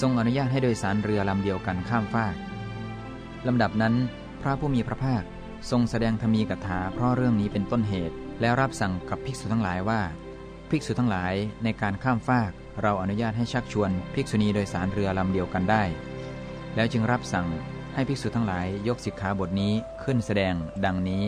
ทรงอนุญาตให้โดยสารเรือลำเดียวกันข้ามฟากลำดับนั้น พระผู้มีพระภาคทรงแสดงธรรมีกถาเพราะเรื่องนี้เป็นต้นเหตุ แล้วรับสั่งกับภิกษุทั้งหลายว่า ภิกษุทั้งหลายในการข้ามฟาก เราอนุญาตให้ชักชวน ภิกษุณีโดยสารเรือลำเดียวกันได้ แล้วจึงรับสั่งให้ภิกษุทั้งหลายยกสิกขาบทนี้ขึ้นแสดงดังนี้